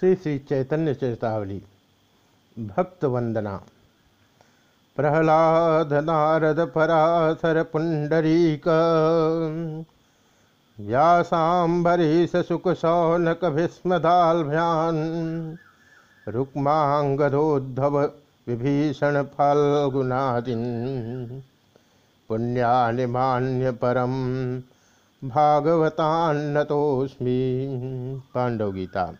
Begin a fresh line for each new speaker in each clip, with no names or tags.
श्री श्री चैतन्य चेतावली, भक्त वंदना। प्रहलाद नारद पराशर पुंडरीक व्यासाम्बरीश सुख शौनक भीष्मदाभ्यान रुक्मांगदोद्धव विभीषण फाल्गुनादिन। पुण्यानि मान्य परम भागवतान्नतोस्मी पांडव गीता।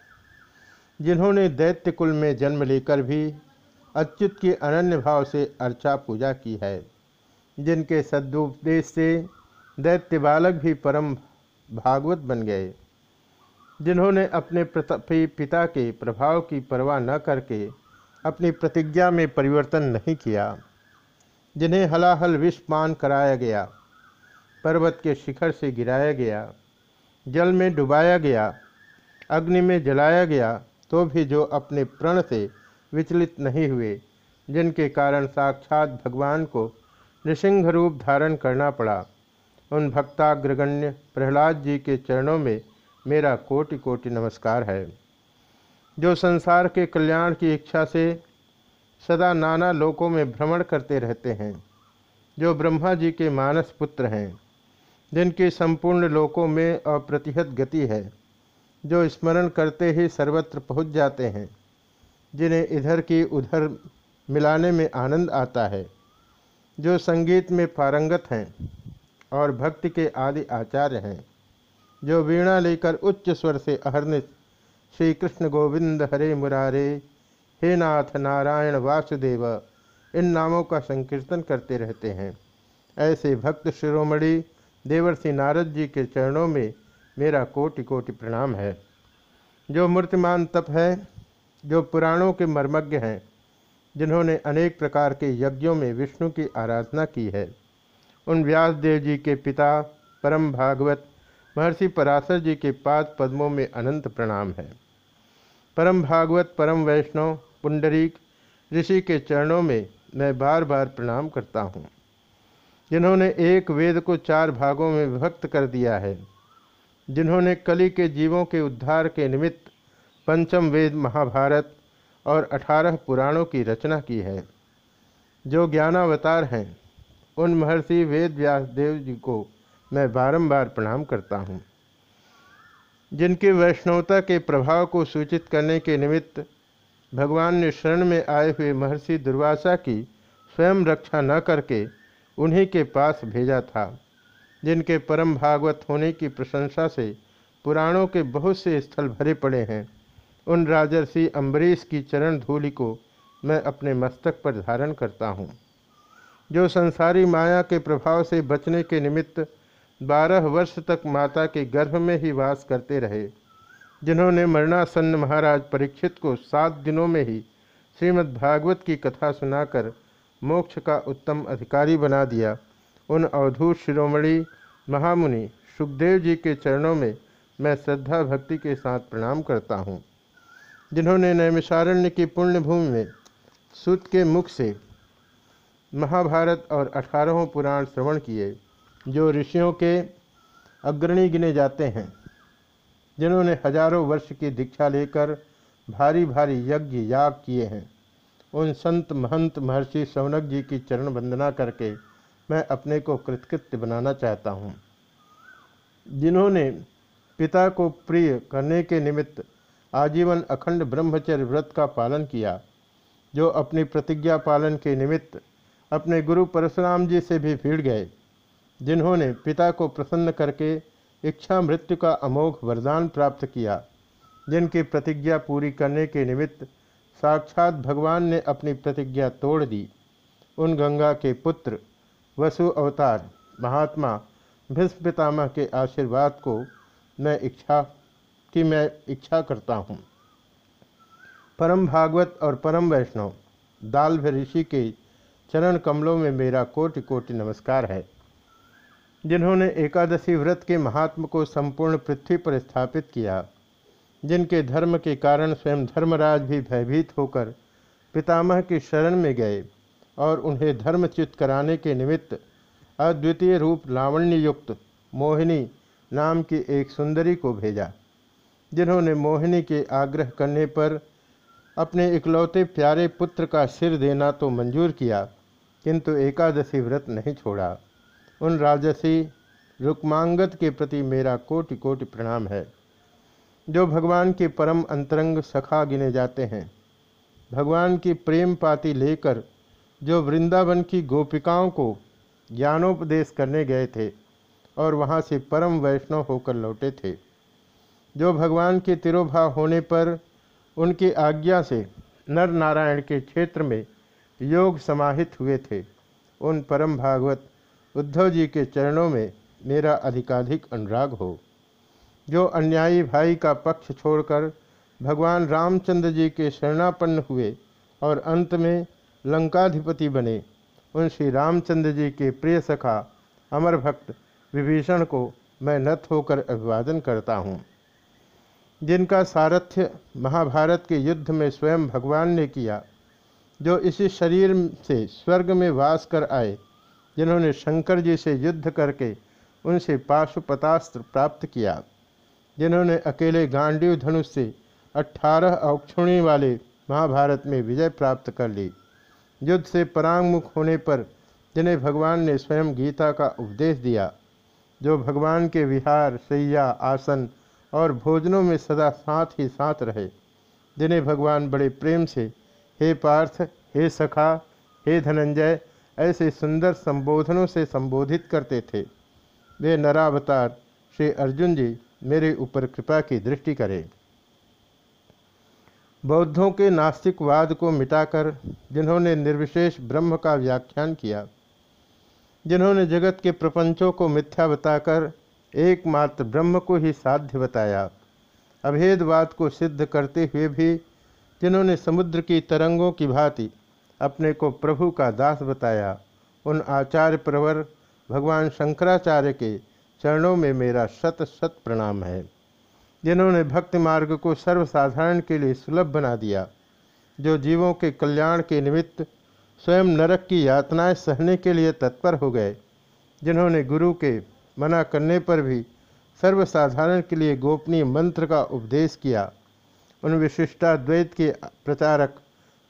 जिन्होंने दैत्य कुल में जन्म लेकर भी अच्युत के अनन्य भाव से अर्चा पूजा की है, जिनके सदुपदेश से दैत्य बालक भी परम भागवत बन गए, जिन्होंने अपने पिता के प्रभाव की परवाह न करके अपनी प्रतिज्ञा में परिवर्तन नहीं किया, जिन्हें हलाहल विष पान कराया गया, पर्वत के शिखर से गिराया गया, जल में डुबाया गया, अग्नि में जलाया गया तो भी जो अपने प्रण से विचलित नहीं हुए, जिनके कारण साक्षात भगवान को नृसिंह रूप धारण करना पड़ा, उन भक्ताग्रगण्य प्रहलाद जी के चरणों में मेरा कोटि कोटि नमस्कार है। जो संसार के कल्याण की इच्छा से सदा नाना लोकों में भ्रमण करते रहते हैं, जो ब्रह्मा जी के मानस पुत्र हैं, जिनकी संपूर्ण लोकों में अप्रतिहत गति है जो स्मरण करते ही सर्वत्र पहुँच जाते हैं, जिन्हें इधर की उधर मिलाने में आनंद आता है, जो संगीत में पारंगत हैं और भक्ति के आदि आचार्य हैं, जो वीणा लेकर उच्च स्वर से अहर्नित श्री कृष्ण गोविंद हरे मुरारे, हे नाथ नारायण वासुदेव, इन नामों का संकीर्तन करते रहते हैं। ऐसे भक्त शिरोमणि देवर्षि नारद जी के चरणों में मेरा कोटि कोटि प्रणाम है। जो मूर्तिमान तप है, जो पुराणों के मर्मज्ञ हैं, जिन्होंने अनेक प्रकार के यज्ञों में विष्णु की आराधना की है, उन व्यासदेव जी के पिता परम भागवत, महर्षि पराशर जी के पाद पद्मों में अनंत प्रणाम है। परम भागवत, परम वैष्णव, पुंडरीक, ऋषि के चरणों में मैं बार बार प्रणाम करता हूँ। जिन्होंने एक वेद को चार भागों में विभक्त कर दिया है जिन्होंने कली के जीवों के उद्धार के निमित्त पंचम वेद महाभारत और अठारह पुराणों की रचना की है। जो ज्ञानावतार हैं, उन महर्षि वेद व्यास देव जी को मैं बारंबार प्रणाम करता हूँ। जिनकी वैष्णवता के प्रभाव को सूचित करने के निमित्त भगवान ने शरण में आए हुए महर्षि दुर्वासा की स्वयं रक्षा न करके उन्हीं के पास भेजा था। जिनके परम भागवत होने की प्रशंसा से पुराणों के बहुत से स्थल भरे पड़े हैं, उन राजर्षि अम्बरीश की चरण धूलि को मैं अपने मस्तक पर धारण करता हूँ। जो संसारी माया के प्रभाव से बचने के निमित्त बारह वर्ष तक माता के गर्भ में ही वास करते रहे, जिन्होंने मरणासन्न महाराज परीक्षित को सात दिनों में ही श्रीमद् भागवत की कथा सुनाकर मोक्ष का उत्तम अधिकारी बना दिया। उन अवधूत शिरोमणि महामुनि सुखदेव जी के चरणों में मैं श्रद्धा भक्ति के साथ प्रणाम करता हूँ। जिन्होंने नैमिषारण्य की पुण्यभूमि में सूत के मुख से महाभारत और अठारहों पुराण श्रवण किए, जो ऋषियों के अग्रणी गिने जाते हैं, जिन्होंने हज़ारों वर्ष की दीक्षा लेकर भारी भारी यज्ञ याग किए हैं। उन संत महंत महर्षि सौनक जी की चरण वंदना करके मैं अपने को कृतकृत्य बनाना चाहता हूँ। जिन्होंने पिता को प्रिय करने के निमित्त आजीवन अखंड ब्रह्मचर्य व्रत का पालन किया, जो अपनी प्रतिज्ञा पालन के निमित्त अपने गुरु परशुराम जी से भी भीड़ गए, जिन्होंने पिता को प्रसन्न करके इच्छा मृत्यु का अमोघ वरदान प्राप्त किया, जिनकी प्रतिज्ञा पूरी करने के निमित्त साक्षात भगवान ने अपनी प्रतिज्ञा तोड़ दी। उन गंगा के पुत्र वसु अवतार, महात्मा भीष्म पितामह के आशीर्वाद को मैं इच्छा की मैं इच्छा करता हूँ। परम भागवत और परम वैष्णव, दाल्भ ऋषि के चरण कमलों में मेरा कोटि कोटि नमस्कार है। जिन्होंने एकादशी व्रत के महात्म को संपूर्ण पृथ्वी पर स्थापित किया, जिनके धर्म के कारण स्वयं धर्मराज भी भयभीत होकर पितामह की शरण में गए और उन्हें धर्मच्युत कराने के निमित्त अद्वितीय रूप लावण्य युक्त मोहिनी नाम की एक सुंदरी को भेजा, जिन्होंने मोहिनी के आग्रह करने पर अपने इकलौते प्यारे पुत्र का सिर देना तो मंजूर किया, किंतु एकादशी व्रत नहीं छोड़ा। उन राजसी रुक्मांगत के प्रति मेरा कोटि कोटि प्रणाम है। जो भगवान के परम अंतरंग सखा गिने जाते हैं, भगवान की प्रेम पाती लेकर जो वृंदावन की गोपिकाओं को ज्ञानोपदेश करने गए थे और वहाँ से परम वैष्णव होकर लौटे थे। जो भगवान के तिरोभाव होने पर उनकी आज्ञा से नर नारायण के क्षेत्र में योग समाहित हुए थे, उन परम भागवत उद्धव जी के चरणों में मेरा अधिकाधिक अनुराग हो। जो अन्यायी भाई का पक्ष छोड़कर भगवान रामचंद्र जी के शरणापन्न हुए और अंत में लंकाधिपति बने। उन श्री रामचंद्र जी के प्रिय सखा, अमर भक्त, विभीषण को मैं नत होकर अभिवादन करता हूँ। जिनका सारथ्य महाभारत के युद्ध में स्वयं भगवान ने किया, जो इसी शरीर से स्वर्ग में वास कर आए, जिन्होंने शंकर जी से युद्ध करके उनसे पाशुपतास्त्र प्राप्त किया, जिन्होंने अकेले गांडीव धनुष से अठारह औक्षुणी वाले महाभारत में विजय प्राप्त कर ली। युद्ध से परांगमुख होने पर जिन्हें भगवान ने स्वयं गीता का उपदेश दिया, जो भगवान के विहार सैया आसन और भोजनों में सदा साथ ही साथ रहे, जिन्हें भगवान बड़े प्रेम से, हे पार्थ, हे सखा, हे धनंजय ऐसे सुंदर संबोधनों से संबोधित करते थे। वे नरावतार श्री अर्जुन जी मेरे ऊपर कृपा की दृष्टि करें। बौद्धों के नास्तिकवाद को मिटाकर जिन्होंने निर्विशेष ब्रह्म का व्याख्यान किया, जिन्होंने जगत के प्रपंचों को मिथ्या बताकर एकमात्र ब्रह्म को ही साध्य बताया, अभेदवाद को सिद्ध करते हुए भी जिन्होंने समुद्र की तरंगों की भांति अपने को प्रभु का दास बताया, उन आचार्य प्रवर भगवान शंकराचार्य के चरणों में मेरा शत शत प्रणाम है। जिन्होंने भक्ति मार्ग को सर्वसाधारण के लिए सुलभ बना दिया, जो जीवों के कल्याण के निमित्त स्वयं नरक की यातनाएँ सहने के लिए तत्पर हो गए, जिन्होंने गुरु के मना करने पर भी सर्वसाधारण के लिए गोपनीय मंत्र का उपदेश किया। उन विशिष्टाद्वैत के प्रचारक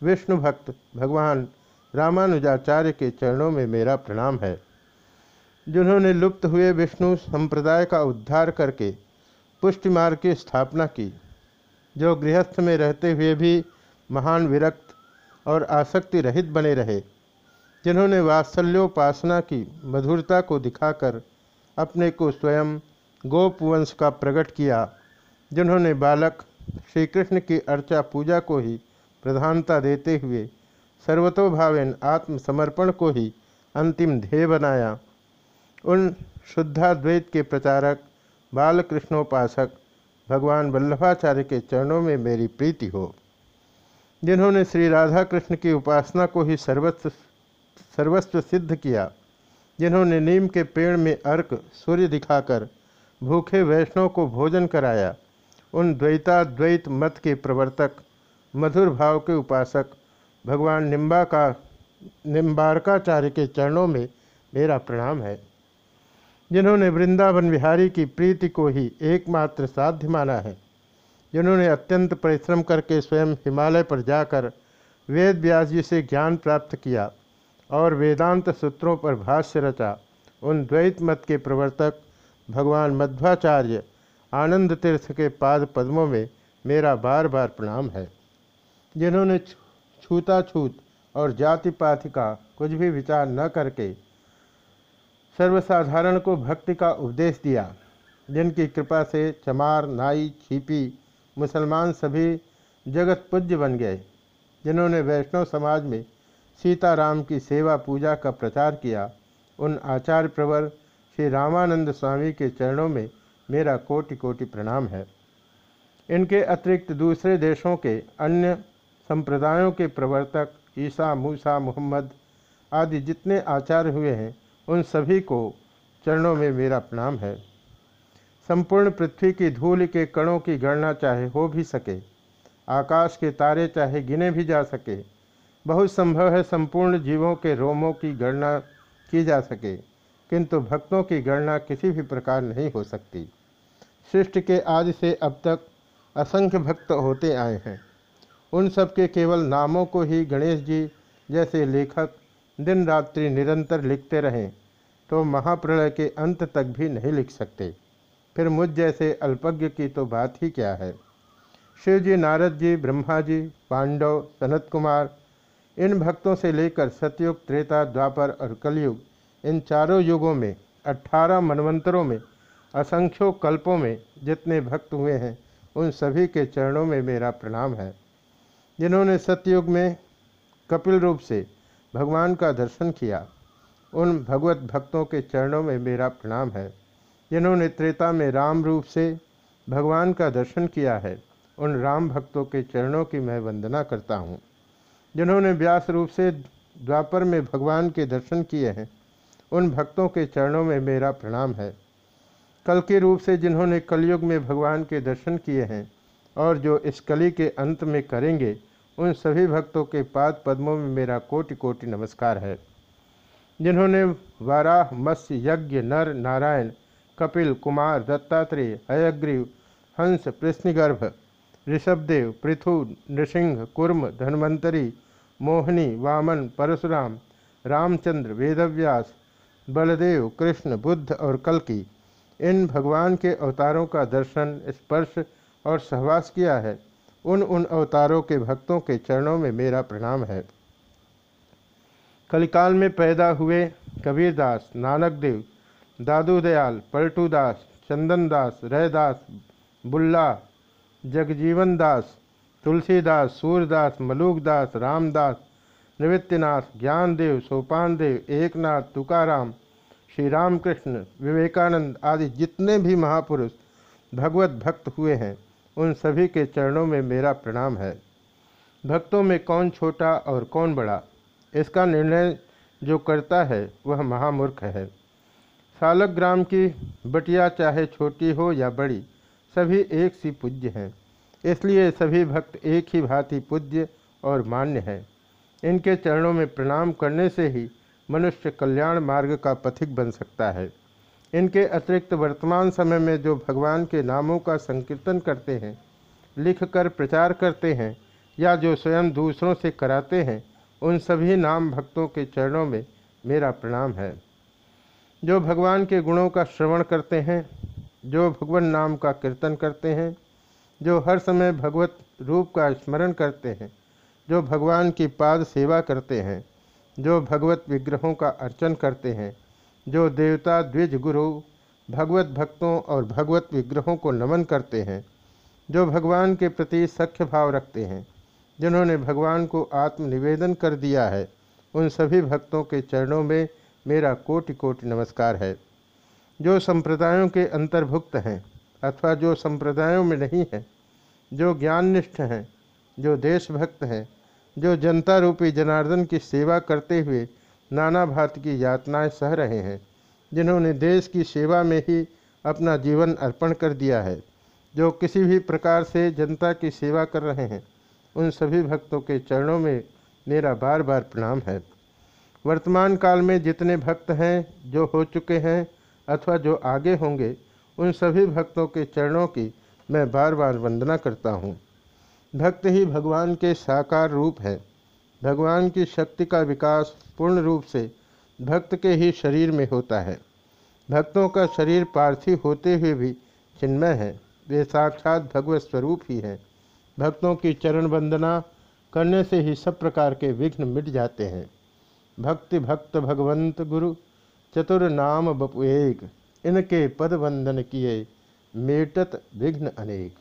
विष्णु भक्त भगवान रामानुजाचार्य के चरणों में मेरा प्रणाम है, जिन्होंने लुप्त हुए विष्णु संप्रदाय का उद्धार करके पुष्टि मार्ग की स्थापना की, जो गृहस्थ में रहते हुए भी महान विरक्त और आसक्ति रहित बने रहे, जिन्होंने वात्सल्योपासना की मधुरता को दिखाकर अपने को स्वयं गोपवंश का प्रकट किया, जिन्होंने बालक श्री कृष्ण की अर्चा पूजा को ही प्रधानता देते हुए सर्वतोभावेन आत्मसमर्पण को ही अंतिम ध्येय बनाया। उन शुद्धाद्वैत के प्रचारक बालकृष्णोपासक भगवान वल्लभाचार्य के चरणों में मेरी प्रीति हो। जिन्होंने श्री राधा कृष्ण की उपासना को ही सर्वस्व सर्वस्व सिद्ध किया, जिन्होंने नीम के पेड़ में अर्क, सूर्य दिखाकर भूखे वैष्णव को भोजन कराया, उन द्वैताद्वैत मत के प्रवर्तक, मधुर भाव के उपासक, भगवान निम्बा का निम्बारकाचार्य के चरणों में मेरा प्रणाम है। जिन्होंने वृंदावन विहारी की प्रीति को ही एकमात्र साध्य माना है। जिन्होंने अत्यंत परिश्रम करके स्वयं हिमालय पर जाकर वेद व्यास जी से ज्ञान प्राप्त किया और वेदांत सूत्रों पर भाष्य रचा, उन द्वैत मत के प्रवर्तक भगवान मध्वाचार्य आनंद तीर्थ के पाद पद्मों में मेरा बार बार प्रणाम है। जिन्होंने छूताछूत और जाति पाति का कुछ भी विचार न करके सर्वसाधारण को भक्ति का उपदेश दिया, जिनकी कृपा से चमार, नाई, छिपी, मुसलमान सभी जगत पूज्य बन गए, जिन्होंने वैष्णव समाज में सीताराम की सेवा पूजा का प्रचार किया। उन आचार्य प्रवर श्री रामानंद स्वामी के चरणों में मेरा कोटि कोटि प्रणाम है। इनके अतिरिक्त दूसरे देशों के अन्य संप्रदायों के प्रवर्तक ईसा, मूसा, मोहम्मद आदि जितने आचार्य हुए हैं उन सभी को चरणों में मेरा प्रणाम है। संपूर्ण पृथ्वी की धूल के कणों की गणना चाहे हो भी सके, आकाश के तारे चाहे गिने भी जा सके, बहुत संभव है संपूर्ण जीवों के रोमों की गणना की जा सके, किंतु भक्तों की गणना किसी भी प्रकार नहीं हो सकती। सृष्टि के आदि से अब तक असंख्य भक्त होते आए हैं। उन सब के केवल नामों को ही गणेश जी जैसे लेखक दिन रात्रि निरंतर लिखते रहें। तो महाप्रलय के अंत तक भी नहीं लिख सकते। फिर मुझ जैसे अल्पज्ञ की तो बात ही क्या है? शिव जी नारद जी, ब्रह्मा जी, पांडव, सनत कुमार, इन भक्तों से लेकर सतयुग, त्रेता, द्वापर और कलयुग, इन चारों युगों में, अट्ठारह मनवंतरों में, असंख्यों कल्पों में जितने भक्त हुए हैं, उन सभी के चरणों में मेरा प्रणाम है। जिन्होंने सतयुग में कपिल रूप से भगवान का दर्शन किया उन भगवत भक्तों के चरणों में मेरा प्रणाम है। जिन्होंने त्रेता में राम रूप से भगवान का दर्शन किया है, उन राम भक्तों के चरणों की मैं वंदना करता हूँ। जिन्होंने व्यास रूप से द्वापर में भगवान के दर्शन किए हैं, उन भक्तों के चरणों में मेरा प्रणाम है। कल के रूप से जिन्होंने कलयुग में भगवान के दर्शन किए हैं, और जो इस कली के अंत में करेंगे, उन सभी भक्तों के पाद पद्मों में मेरा कोटि कोटि नमस्कार है। जिन्होंने वाराह मत्स्य यज्ञ, नर नारायण, कपिल कुमार, दत्तात्रेय हयग्रीव हंस, कृष्णगर्भ, ऋषभदेव, पृथु, नृसिंह, कुर्म, धन्वंतरी, मोहिनी, वामन, परशुराम, रामचंद्र, वेदव्यास, बलदेव, कृष्ण, बुद्ध और कलकी। इन भगवान के अवतारों का दर्शन, स्पर्श और सहवास किया है। उन उन अवतारों के भक्तों के चरणों में मेरा प्रणाम है। कलिकाल में पैदा हुए कबीरदास नानक देव, दादू दयाल पलटूदास चंदन दास रैदास बुल्ला, जगजीवन दास तुलसीदास सूरदास मलूकदास रामदास निवृत्तिनाथ ज्ञानदेव सोपानदेव एकनाथ, तुकाराम श्री रामकृष्ण विवेकानंद आदि जितने भी महापुरुष भगवत भक्त हुए हैं, उन सभी के चरणों में मेरा प्रणाम है। भक्तों में कौन छोटा और कौन बड़ा? इसका निर्णय जो करता है, वह महामूर्ख है। सालक ग्राम की बटिया चाहे छोटी हो या बड़ी, सभी एक सी पूज्य हैं। इसलिए सभी भक्त एक ही भांति पूज्य और मान्य हैं। इनके चरणों में प्रणाम करने से ही मनुष्य कल्याण मार्ग का पथिक बन सकता है। इनके अतिरिक्त वर्तमान समय में जो भगवान के नामों का संकीर्तन करते हैं, लिखकर प्रचार करते हैं, या जो स्वयं दूसरों से कराते हैं उन सभी नाम भक्तों के चरणों में मेरा प्रणाम है। जो भगवान के गुणों का श्रवण करते हैं, जो भगवान नाम का कीर्तन करते हैं, जो हर समय भगवत रूप का स्मरण करते हैं, जो भगवान की पाद सेवा करते हैं, जो भगवत विग्रहों का अर्चन करते हैं, जो देवता द्विज गुरु, भगवत भक्तों और भगवत विग्रहों को नमन करते हैं, जो भगवान के प्रति सख्य भाव रखते हैं जिन्होंने भगवान को आत्मनिवेदन कर दिया है, उन सभी भक्तों के चरणों में मेरा कोटि कोटि नमस्कार है। जो संप्रदायों के अंतर्भुक्त हैं अथवा जो संप्रदायों में नहीं हैं, जो ज्ञाननिष्ठ हैं, जो देशभक्त हैं, जो जनता रूपी जनार्दन की सेवा करते हुए नाना भांति की यातनाएँ सह रहे हैं, जिन्होंने देश की सेवा में ही अपना जीवन अर्पण कर दिया है, जो किसी भी प्रकार से जनता की सेवा कर रहे हैं। उन सभी भक्तों के चरणों में मेरा बार बार प्रणाम है। वर्तमान काल में जितने भक्त हैं, जो हो चुके हैं अथवा जो आगे होंगे, उन सभी भक्तों के चरणों की मैं बार बार वंदना करता हूँ। भक्त ही भगवान के साकार रूप है। भगवान की शक्ति का विकास पूर्ण रूप से भक्त के ही शरीर में होता है। भक्तों का शरीर पार्थिव होते हुए भी चिन्मय है। वे साक्षात भगवत स्वरूप ही हैं। भक्तों की चरण वंदना करने से ही सब प्रकार के विघ्न मिट जाते हैं। भक्ति भक्त भगवंत गुरु, चतुर नाम बपु एक, इनके पद वंदन किए, मेटत विघ्न अनेक।